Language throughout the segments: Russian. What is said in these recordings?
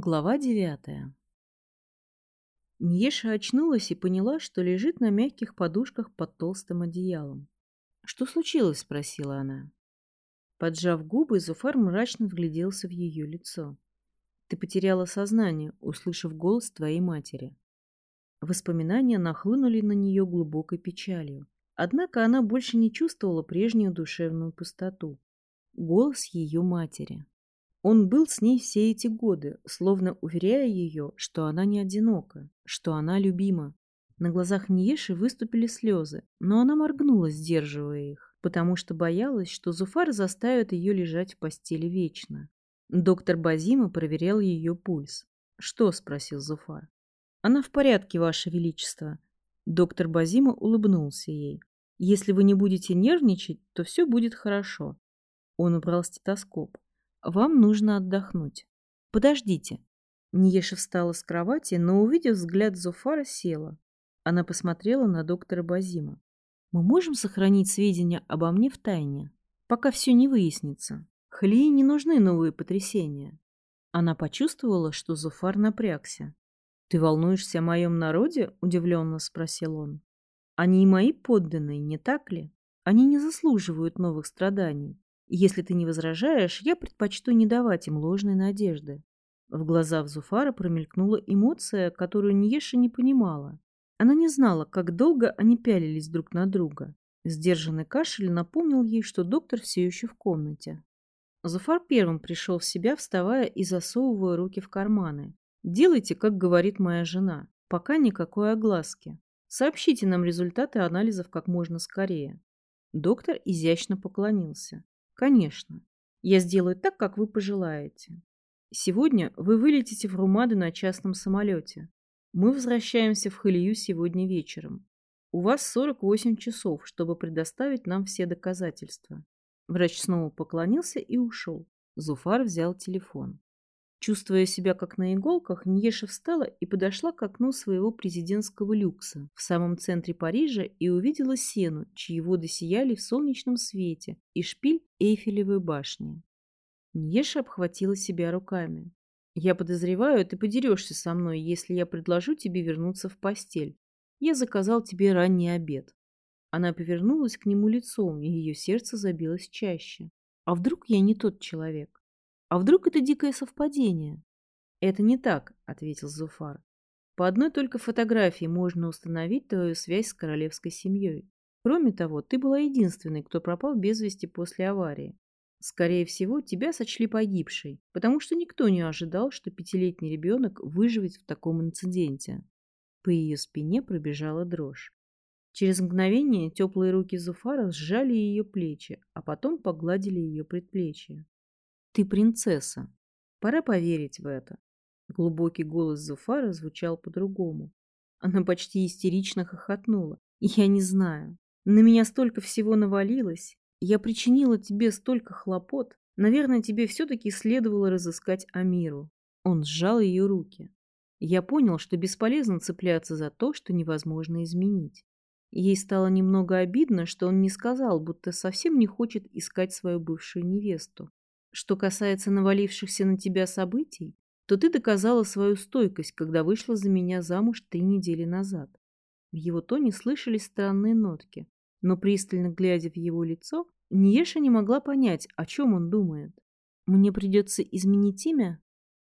Глава девятая Ньеша очнулась и поняла, что лежит на мягких подушках под толстым одеялом. «Что случилось?» — спросила она. Поджав губы, Зуфар мрачно вгляделся в ее лицо. «Ты потеряла сознание, услышав голос твоей матери». Воспоминания нахлынули на нее глубокой печалью. Однако она больше не чувствовала прежнюю душевную пустоту. Голос ее матери. Он был с ней все эти годы, словно уверяя ее, что она не одинока, что она любима. На глазах Ниеши выступили слезы, но она моргнула, сдерживая их, потому что боялась, что Зуфар заставит ее лежать в постели вечно. Доктор Базима проверял ее пульс. «Что?» – спросил Зуфар. «Она в порядке, Ваше Величество». Доктор Базима улыбнулся ей. «Если вы не будете нервничать, то все будет хорошо». Он убрал стетоскоп. Вам нужно отдохнуть. Подождите. Ниеша встала с кровати, но, увидев взгляд Зофара, села. Она посмотрела на доктора Базима. Мы можем сохранить сведения обо мне в тайне, пока все не выяснится. Халии не нужны новые потрясения. Она почувствовала, что Зуфар напрягся. «Ты волнуешься о моем народе?» – удивленно спросил он. «Они и мои подданные, не так ли? Они не заслуживают новых страданий. Если ты не возражаешь, я предпочту не давать им ложной надежды. В глазах Зуфара промелькнула эмоция, которую Ниеша не понимала. Она не знала, как долго они пялились друг на друга. Сдержанный кашель напомнил ей, что доктор все еще в комнате. Зуфар первым пришел в себя, вставая и засовывая руки в карманы. «Делайте, как говорит моя жена. Пока никакой огласки. Сообщите нам результаты анализов как можно скорее». Доктор изящно поклонился. Конечно. Я сделаю так, как вы пожелаете. Сегодня вы вылетите в Румады на частном самолете. Мы возвращаемся в Халию сегодня вечером. У вас 48 часов, чтобы предоставить нам все доказательства. Врач снова поклонился и ушел. Зуфар взял телефон. Чувствуя себя как на иголках, Ньеша встала и подошла к окну своего президентского люкса в самом центре Парижа и увидела сену, чьи воды сияли в солнечном свете, и шпиль Эйфелевой башни. Ньеша обхватила себя руками. «Я подозреваю, ты подерешься со мной, если я предложу тебе вернуться в постель. Я заказал тебе ранний обед». Она повернулась к нему лицом, и ее сердце забилось чаще. «А вдруг я не тот человек?» А вдруг это дикое совпадение? Это не так, ответил Зуфар. По одной только фотографии можно установить твою связь с королевской семьей. Кроме того, ты была единственной, кто пропал без вести после аварии. Скорее всего, тебя сочли погибшей, потому что никто не ожидал, что пятилетний ребенок выживет в таком инциденте. По ее спине пробежала дрожь. Через мгновение теплые руки Зуфара сжали ее плечи, а потом погладили ее предплечье. Ты принцесса. Пора поверить в это. Глубокий голос Зуфара звучал по-другому. Она почти истерично хохотнула. Я не знаю. На меня столько всего навалилось. Я причинила тебе столько хлопот. Наверное, тебе все-таки следовало разыскать Амиру. Он сжал ее руки. Я понял, что бесполезно цепляться за то, что невозможно изменить. Ей стало немного обидно, что он не сказал, будто совсем не хочет искать свою бывшую невесту. Что касается навалившихся на тебя событий, то ты доказала свою стойкость, когда вышла за меня замуж три недели назад. В его тоне слышались странные нотки, но пристально глядя в его лицо, Ниеша не могла понять, о чем он думает. «Мне придется изменить имя?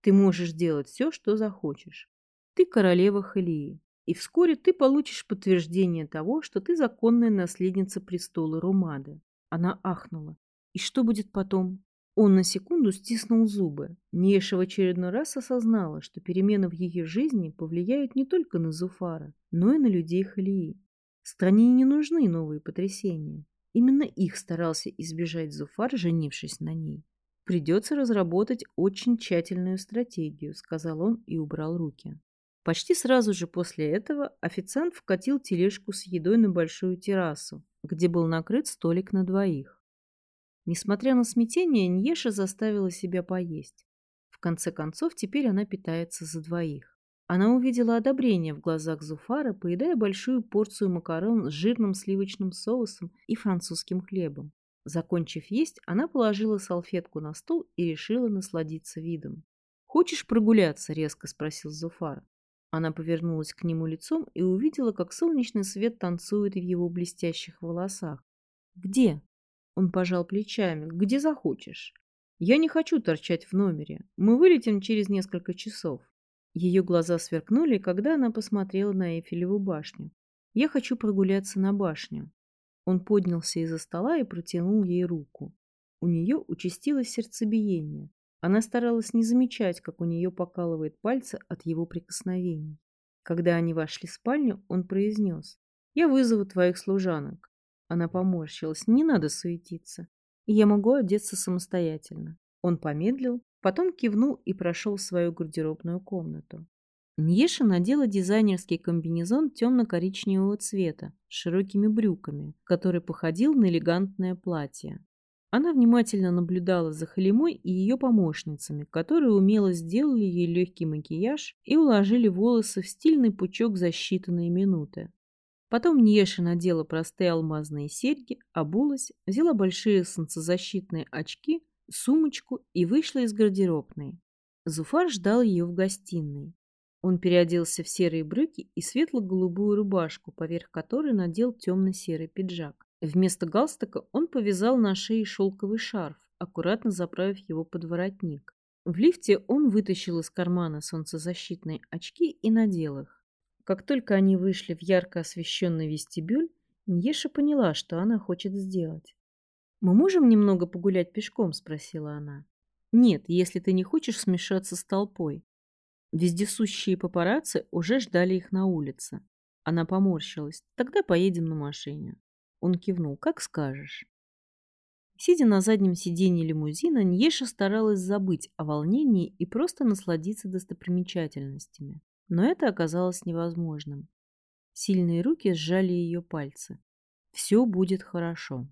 Ты можешь делать все, что захочешь. Ты королева Халии, и вскоре ты получишь подтверждение того, что ты законная наследница престола Румады». Она ахнула. «И что будет потом?» Он на секунду стиснул зубы. Неша в очередной раз осознала, что перемены в ее жизни повлияют не только на Зуфара, но и на людей Халии. Стране не нужны новые потрясения. Именно их старался избежать Зуфар, женившись на ней. «Придется разработать очень тщательную стратегию», — сказал он и убрал руки. Почти сразу же после этого официант вкатил тележку с едой на большую террасу, где был накрыт столик на двоих. Несмотря на смятение, Ньеша заставила себя поесть. В конце концов, теперь она питается за двоих. Она увидела одобрение в глазах Зуфара, поедая большую порцию макарон с жирным сливочным соусом и французским хлебом. Закончив есть, она положила салфетку на стол и решила насладиться видом. «Хочешь прогуляться?» — резко спросил Зуфар. Она повернулась к нему лицом и увидела, как солнечный свет танцует в его блестящих волосах. «Где?» Он пожал плечами. «Где захочешь. Я не хочу торчать в номере. Мы вылетим через несколько часов». Ее глаза сверкнули, когда она посмотрела на Эйфелеву башню. «Я хочу прогуляться на башню». Он поднялся из-за стола и протянул ей руку. У нее участилось сердцебиение. Она старалась не замечать, как у нее покалывает пальцы от его прикосновений. Когда они вошли в спальню, он произнес. «Я вызову твоих служанок». Она поморщилась. «Не надо суетиться. Я могу одеться самостоятельно». Он помедлил, потом кивнул и прошел в свою гардеробную комнату. Ньеша надела дизайнерский комбинезон темно-коричневого цвета с широкими брюками, который походил на элегантное платье. Она внимательно наблюдала за Халимой и ее помощницами, которые умело сделали ей легкий макияж и уложили волосы в стильный пучок за считанные минуты. Потом Ньеша надела простые алмазные серьги, обулась, взяла большие солнцезащитные очки, сумочку и вышла из гардеробной. Зуфар ждал ее в гостиной. Он переоделся в серые брюки и светло-голубую рубашку, поверх которой надел темно-серый пиджак. Вместо галстука он повязал на шее шелковый шарф, аккуратно заправив его под воротник. В лифте он вытащил из кармана солнцезащитные очки и надел их. Как только они вышли в ярко освещенный вестибюль, Ньеша поняла, что она хочет сделать. «Мы можем немного погулять пешком?» – спросила она. «Нет, если ты не хочешь смешаться с толпой». Вездесущие папарацци уже ждали их на улице. Она поморщилась. «Тогда поедем на машине». Он кивнул. «Как скажешь». Сидя на заднем сиденье лимузина, Ньеша старалась забыть о волнении и просто насладиться достопримечательностями. Но это оказалось невозможным. Сильные руки сжали ее пальцы. «Все будет хорошо».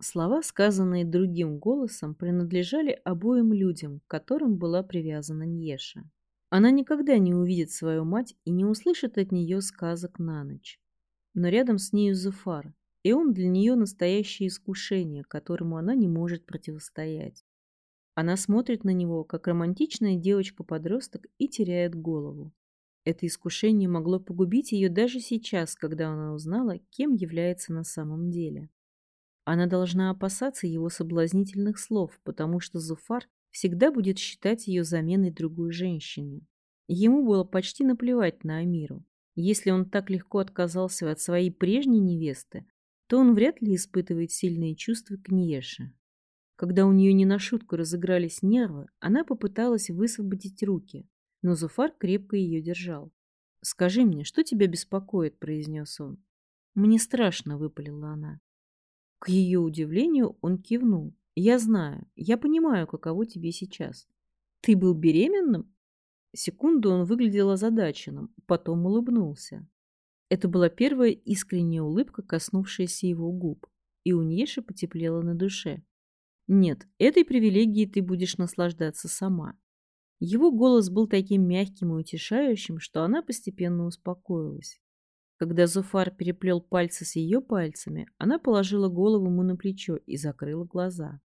Слова, сказанные другим голосом, принадлежали обоим людям, к которым была привязана Ньеша. Она никогда не увидит свою мать и не услышит от нее сказок на ночь. Но рядом с нею Зуфар, и он для нее настоящее искушение, которому она не может противостоять. Она смотрит на него, как романтичная девочка-подросток, и теряет голову. Это искушение могло погубить ее даже сейчас, когда она узнала, кем является на самом деле. Она должна опасаться его соблазнительных слов, потому что Зуфар всегда будет считать ее заменой другой женщине. Ему было почти наплевать на Амиру. Если он так легко отказался от своей прежней невесты, то он вряд ли испытывает сильные чувства к Ниеше. Когда у нее не на шутку разыгрались нервы, она попыталась высвободить руки, но Зуфар крепко ее держал. «Скажи мне, что тебя беспокоит?» – произнес он. «Мне страшно», – выпалила она. К ее удивлению он кивнул. «Я знаю, я понимаю, каково тебе сейчас. Ты был беременным?» Секунду он выглядел озадаченным, потом улыбнулся. Это была первая искренняя улыбка, коснувшаяся его губ, и у Неши потеплело на душе. «Нет, этой привилегией ты будешь наслаждаться сама». Его голос был таким мягким и утешающим, что она постепенно успокоилась. Когда Зуфар переплел пальцы с ее пальцами, она положила голову ему на плечо и закрыла глаза.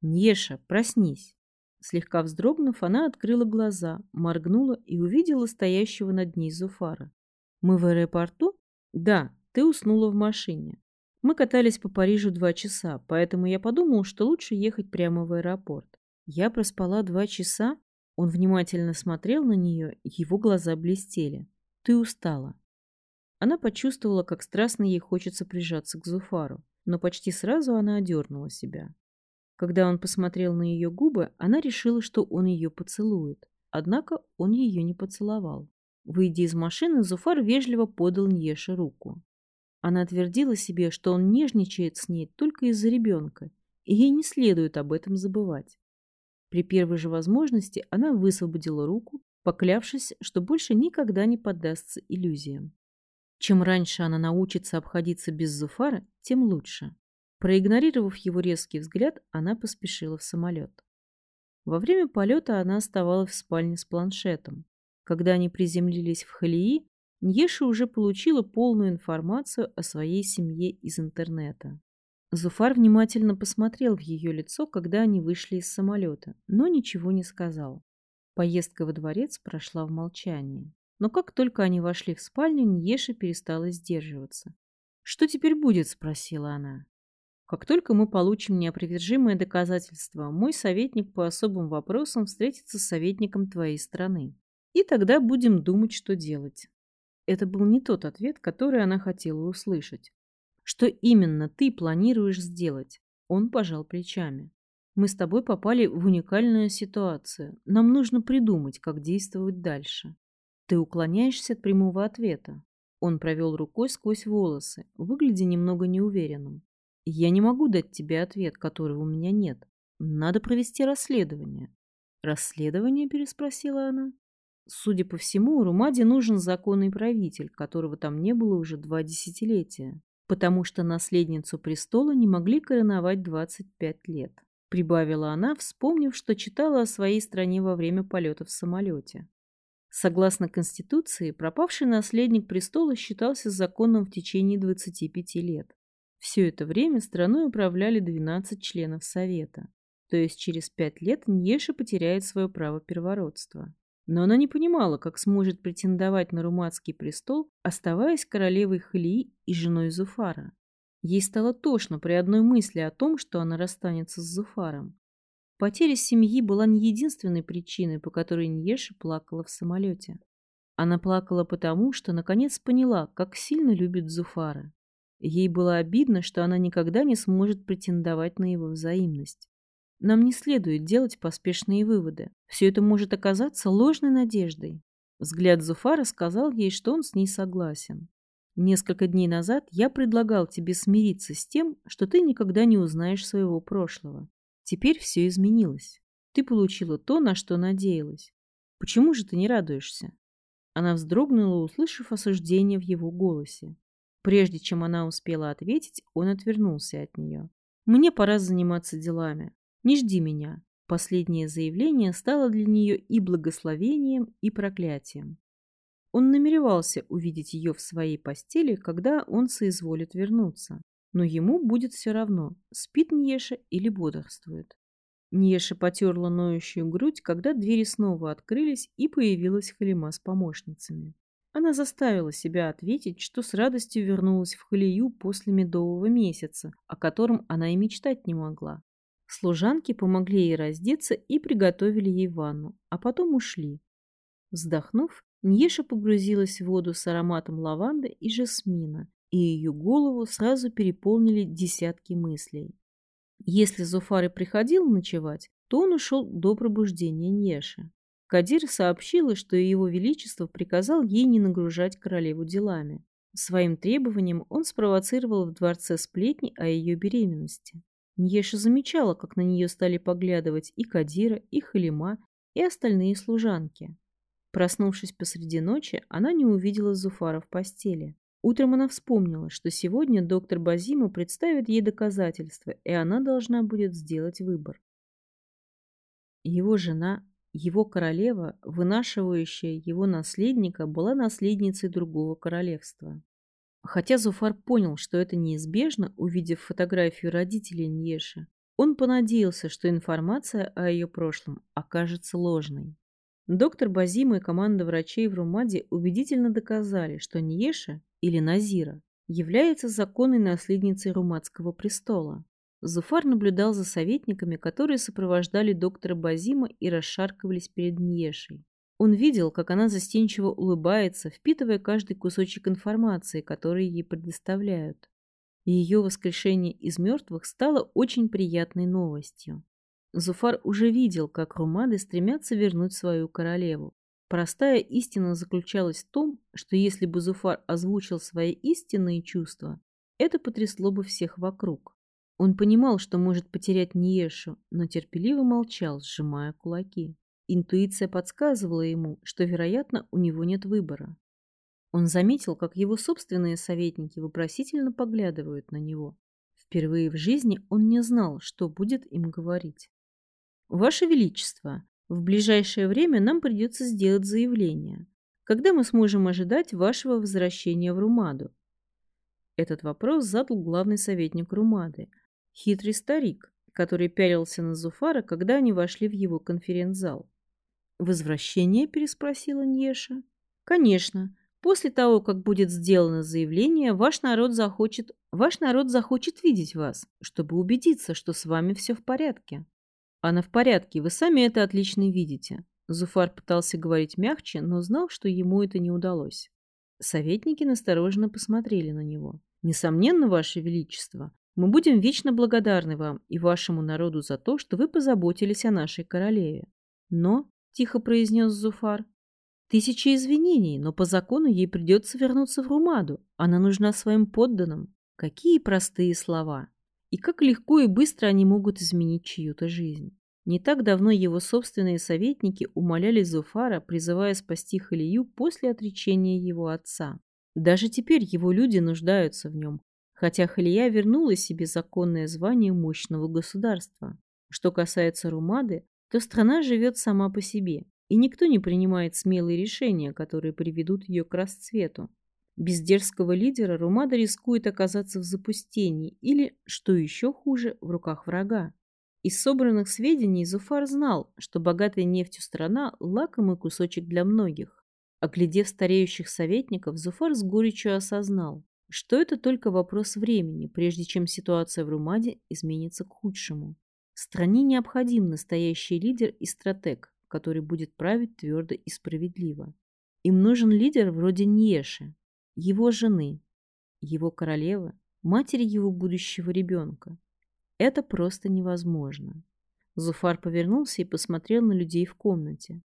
«Неша, проснись!» Слегка вздрогнув, она открыла глаза, моргнула и увидела стоящего над ней Зуфара. Мы в аэропорту? Да, ты уснула в машине. Мы катались по Парижу два часа, поэтому я подумал, что лучше ехать прямо в аэропорт. Я проспала два часа? Он внимательно смотрел на нее, его глаза блестели. Ты устала. Она почувствовала, как страстно ей хочется прижаться к Зуфару, но почти сразу она одернула себя. Когда он посмотрел на ее губы, она решила, что он ее поцелует. Однако он ее не поцеловал. Выйдя из машины, Зуфар вежливо подал Ньеше руку. Она твердила себе, что он нежничает с ней только из-за ребенка, и ей не следует об этом забывать. При первой же возможности она высвободила руку, поклявшись, что больше никогда не поддастся иллюзиям. Чем раньше она научится обходиться без Зуфара, тем лучше. Проигнорировав его резкий взгляд, она поспешила в самолет. Во время полета она оставалась в спальне с планшетом. Когда они приземлились в Халии, Ньеша уже получила полную информацию о своей семье из интернета. Зуфар внимательно посмотрел в ее лицо, когда они вышли из самолета, но ничего не сказал. Поездка во дворец прошла в молчании. Но как только они вошли в спальню, Ньеша перестала сдерживаться. «Что теперь будет?» – спросила она. «Как только мы получим неопровержимое доказательство, мой советник по особым вопросам встретится с советником твоей страны. И тогда будем думать, что делать». Это был не тот ответ, который она хотела услышать. «Что именно ты планируешь сделать?» Он пожал плечами. «Мы с тобой попали в уникальную ситуацию. Нам нужно придумать, как действовать дальше. Ты уклоняешься от прямого ответа. Он провел рукой сквозь волосы, выглядя немного неуверенным. «Я не могу дать тебе ответ, которого у меня нет. Надо провести расследование». «Расследование?» – переспросила она. Судя по всему, Румаде нужен законный правитель, которого там не было уже два десятилетия, потому что наследницу престола не могли короновать 25 лет. Прибавила она, вспомнив, что читала о своей стране во время полета в самолете. Согласно Конституции, пропавший наследник престола считался законным в течение 25 лет. Все это время страной управляли 12 членов Совета, то есть через 5 лет Ньеша потеряет свое право первородства. Но она не понимала, как сможет претендовать на руматский престол, оставаясь королевой Халии и женой Зуфара. Ей стало тошно при одной мысли о том, что она расстанется с Зуфаром. Потеря семьи была не единственной причиной, по которой Ньеша плакала в самолете. Она плакала потому, что наконец поняла, как сильно любит Зуфара. Ей было обидно, что она никогда не сможет претендовать на его взаимность. Нам не следует делать поспешные выводы. Все это может оказаться ложной надеждой. Взгляд Зуфара сказал ей, что он с ней согласен. Несколько дней назад я предлагал тебе смириться с тем, что ты никогда не узнаешь своего прошлого. Теперь все изменилось. Ты получила то, на что надеялась. Почему же ты не радуешься? Она вздрогнула, услышав осуждение в его голосе. Прежде чем она успела ответить, он отвернулся от нее. «Мне пора заниматься делами. Не жди меня». Последнее заявление стало для нее и благословением, и проклятием. Он намеревался увидеть ее в своей постели, когда он соизволит вернуться. Но ему будет все равно, спит Ньеша или бодрствует. Ньеша потерла ноющую грудь, когда двери снова открылись и появилась Халима с помощницами. Она заставила себя ответить, что с радостью вернулась в Халию после медового месяца, о котором она и мечтать не могла. Служанки помогли ей раздеться и приготовили ей ванну, а потом ушли. Вздохнув, Ньеша погрузилась в воду с ароматом лаванды и жасмина и ее голову сразу переполнили десятки мыслей. Если Зуфар и приходил ночевать, то он ушел до пробуждения Ньеши. Кадир сообщила, что его величество приказал ей не нагружать королеву делами. Своим требованием он спровоцировал в дворце сплетни о ее беременности. Ньеша замечала, как на нее стали поглядывать и Кадира, и Халима, и остальные служанки. Проснувшись посреди ночи, она не увидела Зуфара в постели. Утром она вспомнила, что сегодня доктор Базима представит ей доказательства, и она должна будет сделать выбор. Его жена, его королева, вынашивающая его наследника, была наследницей другого королевства. Хотя Зуфар понял, что это неизбежно, увидев фотографию родителей Ньеши, он понадеялся, что информация о ее прошлом окажется ложной. Доктор Базима и команда врачей в Румаде убедительно доказали, что Ньеша или Назира является законной наследницей Румадского престола. Зуфар наблюдал за советниками, которые сопровождали доктора Базима и расшаркивались перед Ньешей. Он видел, как она застенчиво улыбается, впитывая каждый кусочек информации, который ей предоставляют. Ее воскрешение из мертвых стало очень приятной новостью. Зуфар уже видел, как румады стремятся вернуть свою королеву. Простая истина заключалась в том, что если бы Зуфар озвучил свои истинные чувства, это потрясло бы всех вокруг. Он понимал, что может потерять Ниешу, но терпеливо молчал, сжимая кулаки. Интуиция подсказывала ему, что, вероятно, у него нет выбора. Он заметил, как его собственные советники вопросительно поглядывают на него. Впервые в жизни он не знал, что будет им говорить. Ваше Величество, в ближайшее время нам придется сделать заявление. Когда мы сможем ожидать вашего возвращения в Румаду? Этот вопрос задал главный советник Румады, Хитрый старик, который пялился на Зуфара, когда они вошли в его конференц-зал. «Возвращение?» – переспросила Ньеша. «Конечно. После того, как будет сделано заявление, ваш народ захочет, ваш народ захочет видеть вас, чтобы убедиться, что с вами все в порядке. Она в порядке, вы сами это отлично видите. Зуфар пытался говорить мягче, но знал, что ему это не удалось. Советники настороженно посмотрели на него. «Несомненно, Ваше Величество, мы будем вечно благодарны вам и вашему народу за то, что вы позаботились о нашей королеве. Но, — тихо произнес Зуфар, — тысячи извинений, но по закону ей придется вернуться в Румаду. Она нужна своим подданным. Какие простые слова! И как легко и быстро они могут изменить чью-то жизнь. Не так давно его собственные советники умоляли Зуфара, призывая спасти Халию после отречения его отца. Даже теперь его люди нуждаются в нем, хотя Халия вернула себе законное звание мощного государства. Что касается Румады, то страна живет сама по себе, и никто не принимает смелые решения, которые приведут ее к расцвету. Без дерзкого лидера Румада рискует оказаться в запустении или, что еще хуже, в руках врага. Из собранных сведений Зуфар знал, что богатая нефтью страна – лакомый кусочек для многих. Оглядев стареющих советников, Зуфар с горечью осознал, что это только вопрос времени, прежде чем ситуация в Румаде изменится к худшему. Стране необходим настоящий лидер и стратег, который будет править твердо и справедливо. Им нужен лидер вроде Ньеши, его жены, его королевы, матери его будущего ребенка. Это просто невозможно. Зуфар повернулся и посмотрел на людей в комнате.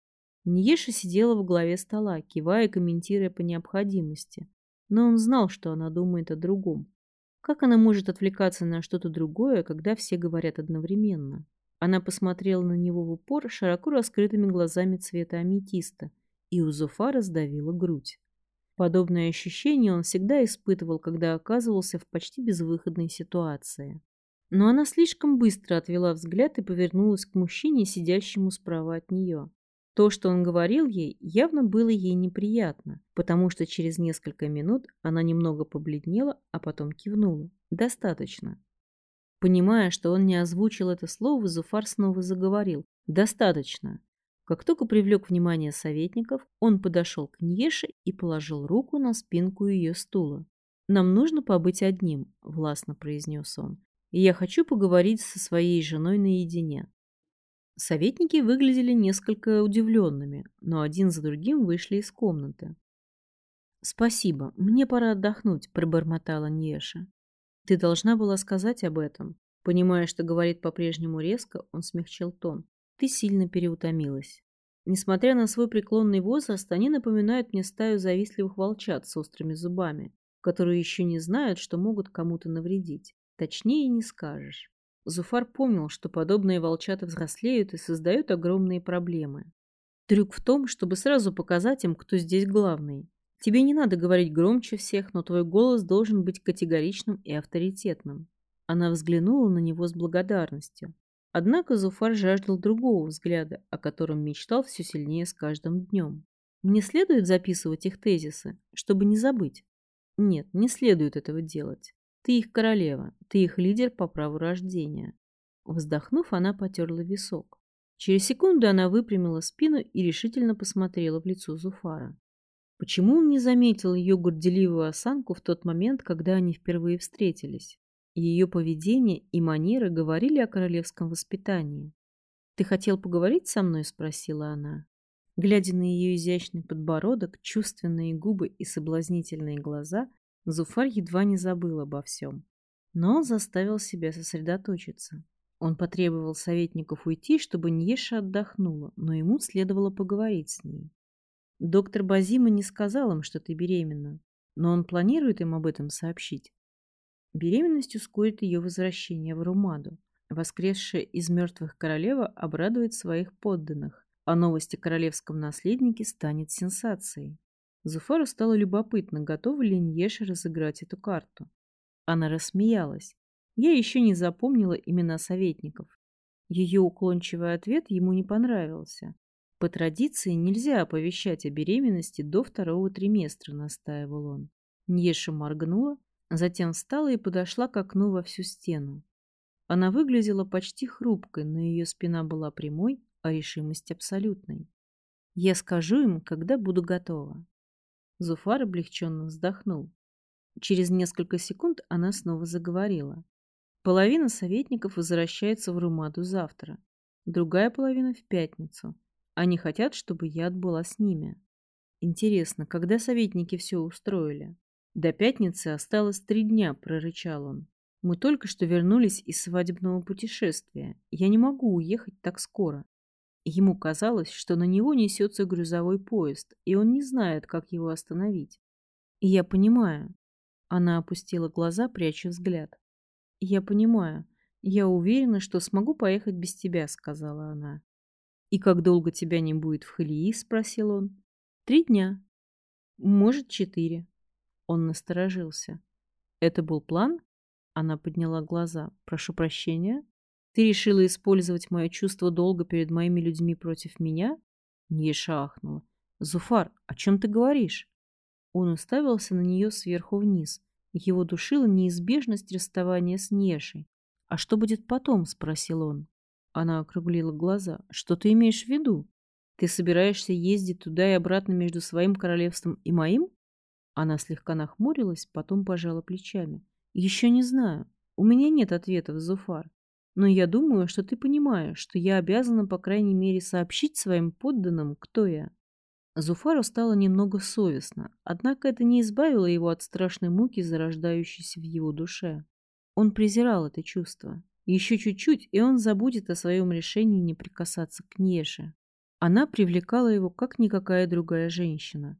Ниеша сидела в главе стола, кивая и комментируя по необходимости. Но он знал, что она думает о другом. Как она может отвлекаться на что-то другое, когда все говорят одновременно? Она посмотрела на него в упор широко раскрытыми глазами цвета аметиста, и у Зуфара сдавила грудь. Подобное ощущение он всегда испытывал, когда оказывался в почти безвыходной ситуации. Но она слишком быстро отвела взгляд и повернулась к мужчине, сидящему справа от нее. То, что он говорил ей, явно было ей неприятно, потому что через несколько минут она немного побледнела, а потом кивнула. «Достаточно». Понимая, что он не озвучил это слово, Зуфар снова заговорил. «Достаточно». Как только привлек внимание советников, он подошел к Ньеше и положил руку на спинку ее стула. «Нам нужно побыть одним», — властно произнес он и я хочу поговорить со своей женой наедине. Советники выглядели несколько удивленными, но один за другим вышли из комнаты. «Спасибо, мне пора отдохнуть», — пробормотала Неша. «Ты должна была сказать об этом». Понимая, что говорит по-прежнему резко, он смягчил тон. «Ты сильно переутомилась. Несмотря на свой преклонный возраст, они напоминают мне стаю завистливых волчат с острыми зубами, которые еще не знают, что могут кому-то навредить. Точнее не скажешь. Зуфар помнил, что подобные волчата взрослеют и создают огромные проблемы. Трюк в том, чтобы сразу показать им, кто здесь главный. Тебе не надо говорить громче всех, но твой голос должен быть категоричным и авторитетным. Она взглянула на него с благодарностью. Однако Зуфар жаждал другого взгляда, о котором мечтал все сильнее с каждым днем. Мне следует записывать их тезисы, чтобы не забыть? Нет, не следует этого делать. Ты их королева, ты их лидер по праву рождения. Вздохнув, она потерла висок. Через секунду она выпрямила спину и решительно посмотрела в лицо Зуфара. Почему он не заметил ее горделивую осанку в тот момент, когда они впервые встретились? Ее поведение и манеры говорили о королевском воспитании. «Ты хотел поговорить со мной?» – спросила она. Глядя на ее изящный подбородок, чувственные губы и соблазнительные глаза, Зуфар едва не забыл обо всем. Но он заставил себя сосредоточиться. Он потребовал советников уйти, чтобы Ньеша отдохнула, но ему следовало поговорить с ней. Доктор Базима не сказал им, что ты беременна, но он планирует им об этом сообщить. Беременность ускорит ее возвращение в Румаду. Воскресшая из мертвых королева обрадует своих подданных, а новость о королевском наследнике станет сенсацией. Зуфару стало любопытно, готова ли Ньеша разыграть эту карту. Она рассмеялась. Я еще не запомнила имена советников. Ее уклончивый ответ ему не понравился. По традиции нельзя оповещать о беременности до второго триместра, настаивал он. Ньеша моргнула, затем встала и подошла к окну во всю стену. Она выглядела почти хрупкой, но ее спина была прямой, а решимость абсолютной. «Я скажу им, когда буду готова». Зуфар облегченно вздохнул. Через несколько секунд она снова заговорила. Половина советников возвращается в Румаду завтра, другая половина в пятницу. Они хотят, чтобы я отбыла с ними. Интересно, когда советники все устроили? До пятницы осталось три дня, прорычал он. Мы только что вернулись из свадебного путешествия. Я не могу уехать так скоро. Ему казалось, что на него несется грузовой поезд, и он не знает, как его остановить. Я понимаю. Она опустила глаза, пряча взгляд. «Я понимаю. Я уверена, что смогу поехать без тебя», — сказала она. «И как долго тебя не будет в Халии?» — спросил он. «Три дня. Может, четыре». Он насторожился. «Это был план?» Она подняла глаза. «Прошу прощения. Ты решила использовать мое чувство долга перед моими людьми против меня?» Неша ахнула. «Зуфар, о чем ты говоришь?» Он уставился на нее сверху вниз. Его душила неизбежность расставания с Нешей. «А что будет потом?» — спросил он. Она округлила глаза. «Что ты имеешь в виду? Ты собираешься ездить туда и обратно между своим королевством и моим?» Она слегка нахмурилась, потом пожала плечами. «Еще не знаю. У меня нет ответов, Зуфар. Но я думаю, что ты понимаешь, что я обязана, по крайней мере, сообщить своим подданным, кто я. Зуфару стало немного совестно, однако это не избавило его от страшной муки, зарождающейся в его душе. Он презирал это чувство. Еще чуть-чуть, и он забудет о своем решении не прикасаться к Неше. Она привлекала его, как никакая другая женщина.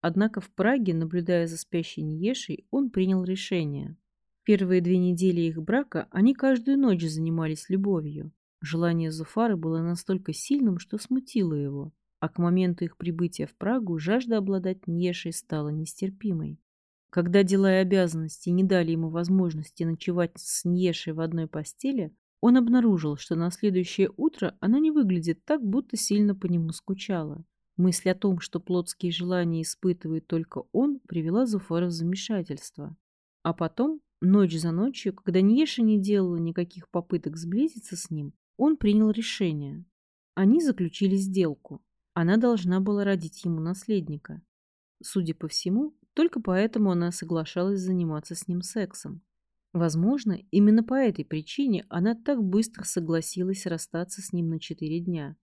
Однако в Праге, наблюдая за спящей Ньешей, он принял решение. Первые две недели их брака они каждую ночь занимались любовью. Желание Зуфара было настолько сильным, что смутило его а к моменту их прибытия в Прагу жажда обладать Нешей стала нестерпимой. Когда дела и обязанности не дали ему возможности ночевать с Нешей в одной постели, он обнаружил, что на следующее утро она не выглядит так, будто сильно по нему скучала. Мысль о том, что плотские желания испытывает только он, привела Зуфара в замешательство. А потом, ночь за ночью, когда Ньеша не делала никаких попыток сблизиться с ним, он принял решение. Они заключили сделку. Она должна была родить ему наследника. Судя по всему, только поэтому она соглашалась заниматься с ним сексом. Возможно, именно по этой причине она так быстро согласилась расстаться с ним на четыре дня.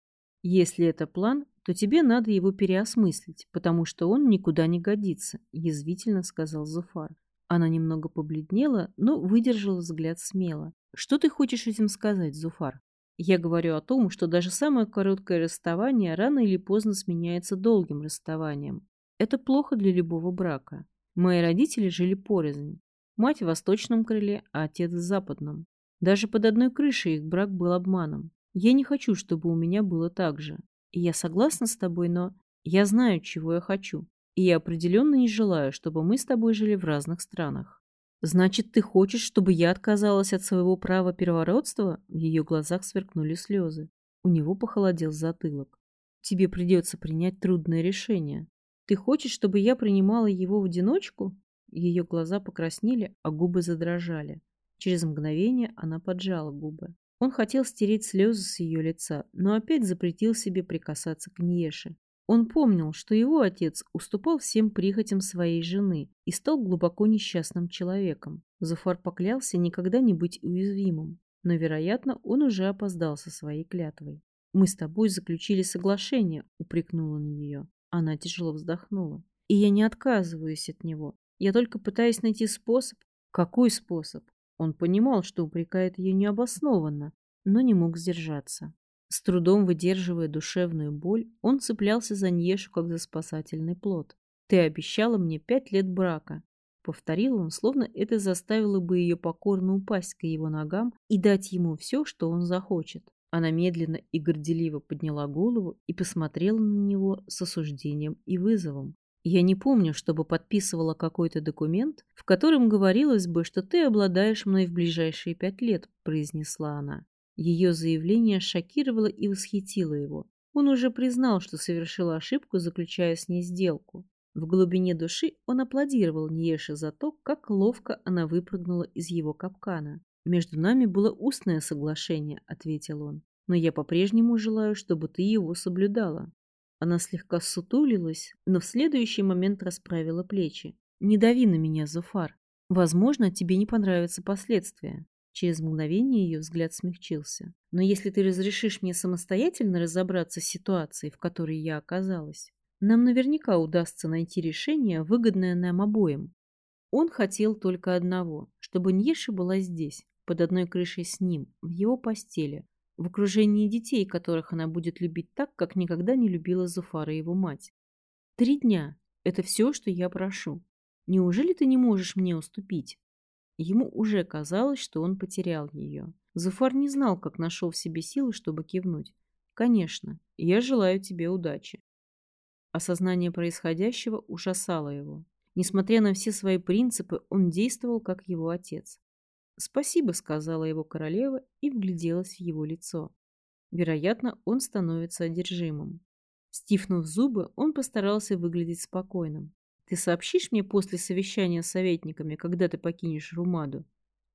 Если это план, то тебе надо его переосмыслить, потому что он никуда не годится, язвительно сказал Зуфар. Она немного побледнела, но выдержала взгляд смело. Что ты хочешь этим сказать, Зуфар? Я говорю о том, что даже самое короткое расставание рано или поздно сменяется долгим расставанием. Это плохо для любого брака. Мои родители жили порознь. Мать в восточном крыле, а отец в западном. Даже под одной крышей их брак был обманом. Я не хочу, чтобы у меня было так же. Я согласна с тобой, но я знаю, чего я хочу. И я определенно не желаю, чтобы мы с тобой жили в разных странах. «Значит, ты хочешь, чтобы я отказалась от своего права первородства?» В ее глазах сверкнули слезы. У него похолодел затылок. «Тебе придется принять трудное решение. Ты хочешь, чтобы я принимала его в одиночку?» Ее глаза покраснели, а губы задрожали. Через мгновение она поджала губы. Он хотел стереть слезы с ее лица, но опять запретил себе прикасаться к Ньеше. Он помнил, что его отец уступал всем прихотям своей жены и стал глубоко несчастным человеком. Зафар поклялся никогда не быть уязвимым, но, вероятно, он уже опоздал со своей клятвой. «Мы с тобой заключили соглашение», — упрекнул он ее. Она тяжело вздохнула. «И я не отказываюсь от него. Я только пытаюсь найти способ». «Какой способ?» Он понимал, что упрекает ее необоснованно, но не мог сдержаться. С трудом выдерживая душевную боль, он цеплялся за Ньешу, как за спасательный плод. «Ты обещала мне пять лет брака», — повторил он, словно это заставило бы ее покорно упасть к его ногам и дать ему все, что он захочет. Она медленно и горделиво подняла голову и посмотрела на него с осуждением и вызовом. «Я не помню, чтобы подписывала какой-то документ, в котором говорилось бы, что ты обладаешь мной в ближайшие пять лет», — произнесла она. Ее заявление шокировало и восхитило его. Он уже признал, что совершил ошибку, заключая с ней сделку. В глубине души он аплодировал Ниеше за то, как ловко она выпрыгнула из его капкана. «Между нами было устное соглашение», — ответил он. «Но я по-прежнему желаю, чтобы ты его соблюдала». Она слегка сутулилась, но в следующий момент расправила плечи. «Не дави на меня, Зуфар. Возможно, тебе не понравятся последствия». Через мгновение ее взгляд смягчился. «Но если ты разрешишь мне самостоятельно разобраться с ситуацией, в которой я оказалась, нам наверняка удастся найти решение, выгодное нам обоим». Он хотел только одного, чтобы Ньеша была здесь, под одной крышей с ним, в его постели, в окружении детей, которых она будет любить так, как никогда не любила Зуфара его мать. Три дня — это все, что я прошу. Неужели ты не можешь мне уступить? Ему уже казалось, что он потерял ее. Зуфар не знал, как нашел в себе силы, чтобы кивнуть. «Конечно, я желаю тебе удачи». Осознание происходящего ужасало его. Несмотря на все свои принципы, он действовал как его отец. «Спасибо», — сказала его королева и вгляделась в его лицо. Вероятно, он становится одержимым. Стифнув зубы, он постарался выглядеть спокойным. «Ты сообщишь мне после совещания с советниками, когда ты покинешь Румаду?»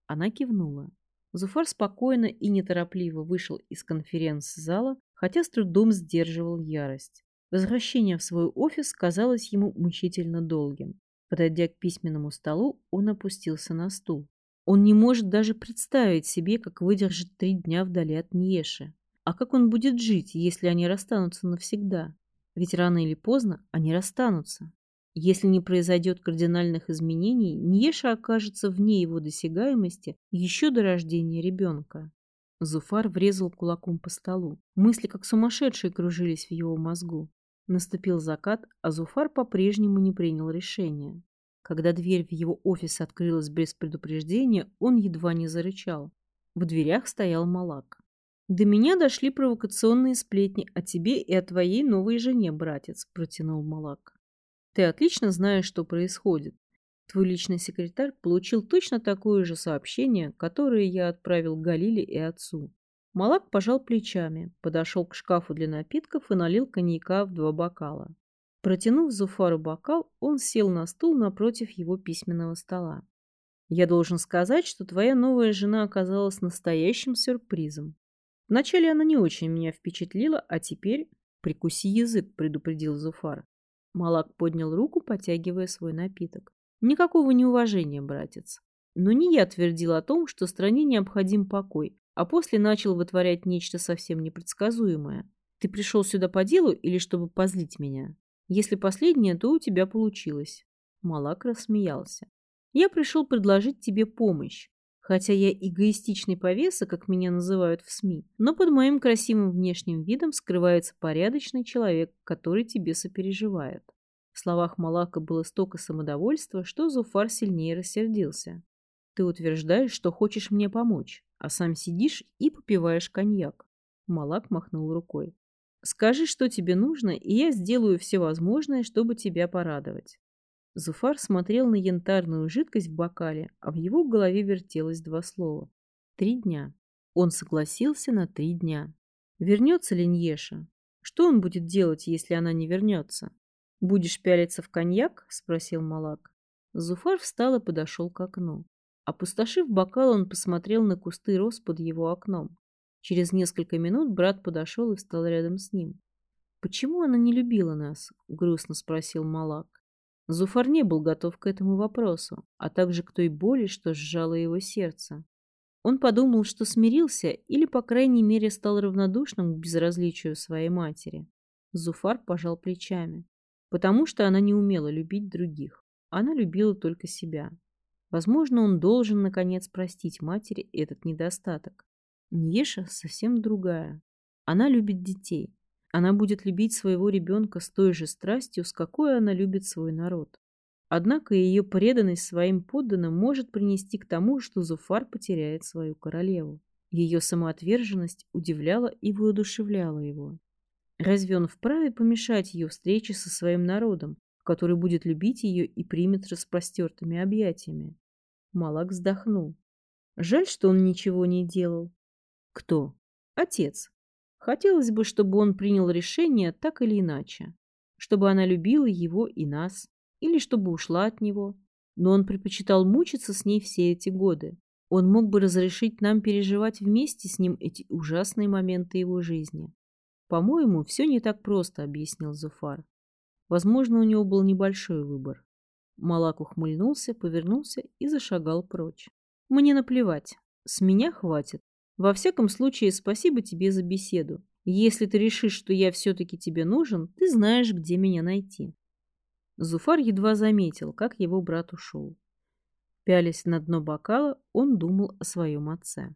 Она кивнула. Зуфар спокойно и неторопливо вышел из конференц-зала, хотя с трудом сдерживал ярость. Возвращение в свой офис казалось ему мучительно долгим. Подойдя к письменному столу, он опустился на стул. Он не может даже представить себе, как выдержит три дня вдали от Ньеши. А как он будет жить, если они расстанутся навсегда? Ведь рано или поздно они расстанутся. Если не произойдет кардинальных изменений, Ньеша окажется вне его досягаемости еще до рождения ребенка. Зуфар врезал кулаком по столу. Мысли, как сумасшедшие, кружились в его мозгу. Наступил закат, а Зуфар по-прежнему не принял решения. Когда дверь в его офис открылась без предупреждения, он едва не зарычал. В дверях стоял Малак. «До меня дошли провокационные сплетни о тебе и о твоей новой жене, братец», – протянул Малак. «Ты отлично знаешь, что происходит. Твой личный секретарь получил точно такое же сообщение, которое я отправил Галиле и отцу». Малак пожал плечами, подошел к шкафу для напитков и налил коньяка в два бокала. Протянув Зуфару бокал, он сел на стул напротив его письменного стола. «Я должен сказать, что твоя новая жена оказалась настоящим сюрпризом. Вначале она не очень меня впечатлила, а теперь...» «Прикуси язык», — предупредил Зуфар. Малак поднял руку, потягивая свой напиток. «Никакого неуважения, братец. Но не я твердил о том, что стране необходим покой, а после начал вытворять нечто совсем непредсказуемое. Ты пришел сюда по делу или чтобы позлить меня?» Если последнее, то у тебя получилось. Малак рассмеялся. Я пришел предложить тебе помощь. Хотя я эгоистичный повеса, как меня называют в СМИ, но под моим красивым внешним видом скрывается порядочный человек, который тебе сопереживает. В словах Малака было столько самодовольства, что Зуфар сильнее рассердился. Ты утверждаешь, что хочешь мне помочь, а сам сидишь и попиваешь коньяк. Малак махнул рукой. Скажи, что тебе нужно, и я сделаю все возможное, чтобы тебя порадовать. Зуфар смотрел на янтарную жидкость в бокале, а в его голове вертелось два слова. Три дня. Он согласился на три дня. Вернется ли Ньеша? Что он будет делать, если она не вернется? «Будешь пялиться в коньяк?» – спросил Малак. Зуфар встал и подошел к окну. Опустошив бокал, он посмотрел на кусты роз под его окном. Через несколько минут брат подошел и встал рядом с ним. «Почему она не любила нас?» — грустно спросил Малак. Зуфар не был готов к этому вопросу, а также к той боли, что сжало его сердце. Он подумал, что смирился или, по крайней мере, стал равнодушным к безразличию своей матери. Зуфар пожал плечами, потому что она не умела любить других. Она любила только себя. Возможно, он должен, наконец, простить матери этот недостаток. Ньеша совсем другая. Она любит детей. Она будет любить своего ребенка с той же страстью, с какой она любит свой народ. Однако ее преданность своим подданным может принести к тому, что Зуфар потеряет свою королеву. Ее самоотверженность удивляла и воодушевляла его. Разве он вправе помешать ее встрече со своим народом, который будет любить ее и примет распростертыми объятиями? Малак вздохнул. Жаль, что он ничего не делал. Кто? Отец. Хотелось бы, чтобы он принял решение так или иначе. Чтобы она любила его и нас. Или чтобы ушла от него. Но он предпочитал мучиться с ней все эти годы. Он мог бы разрешить нам переживать вместе с ним эти ужасные моменты его жизни. По-моему, все не так просто, объяснил Зуфар. Возможно, у него был небольшой выбор. Малак ухмыльнулся, повернулся и зашагал прочь. Мне наплевать. С меня хватит. Во всяком случае, спасибо тебе за беседу. Если ты решишь, что я все-таки тебе нужен, ты знаешь, где меня найти. Зуфар едва заметил, как его брат ушел. Пялясь на дно бокала, он думал о своем отце.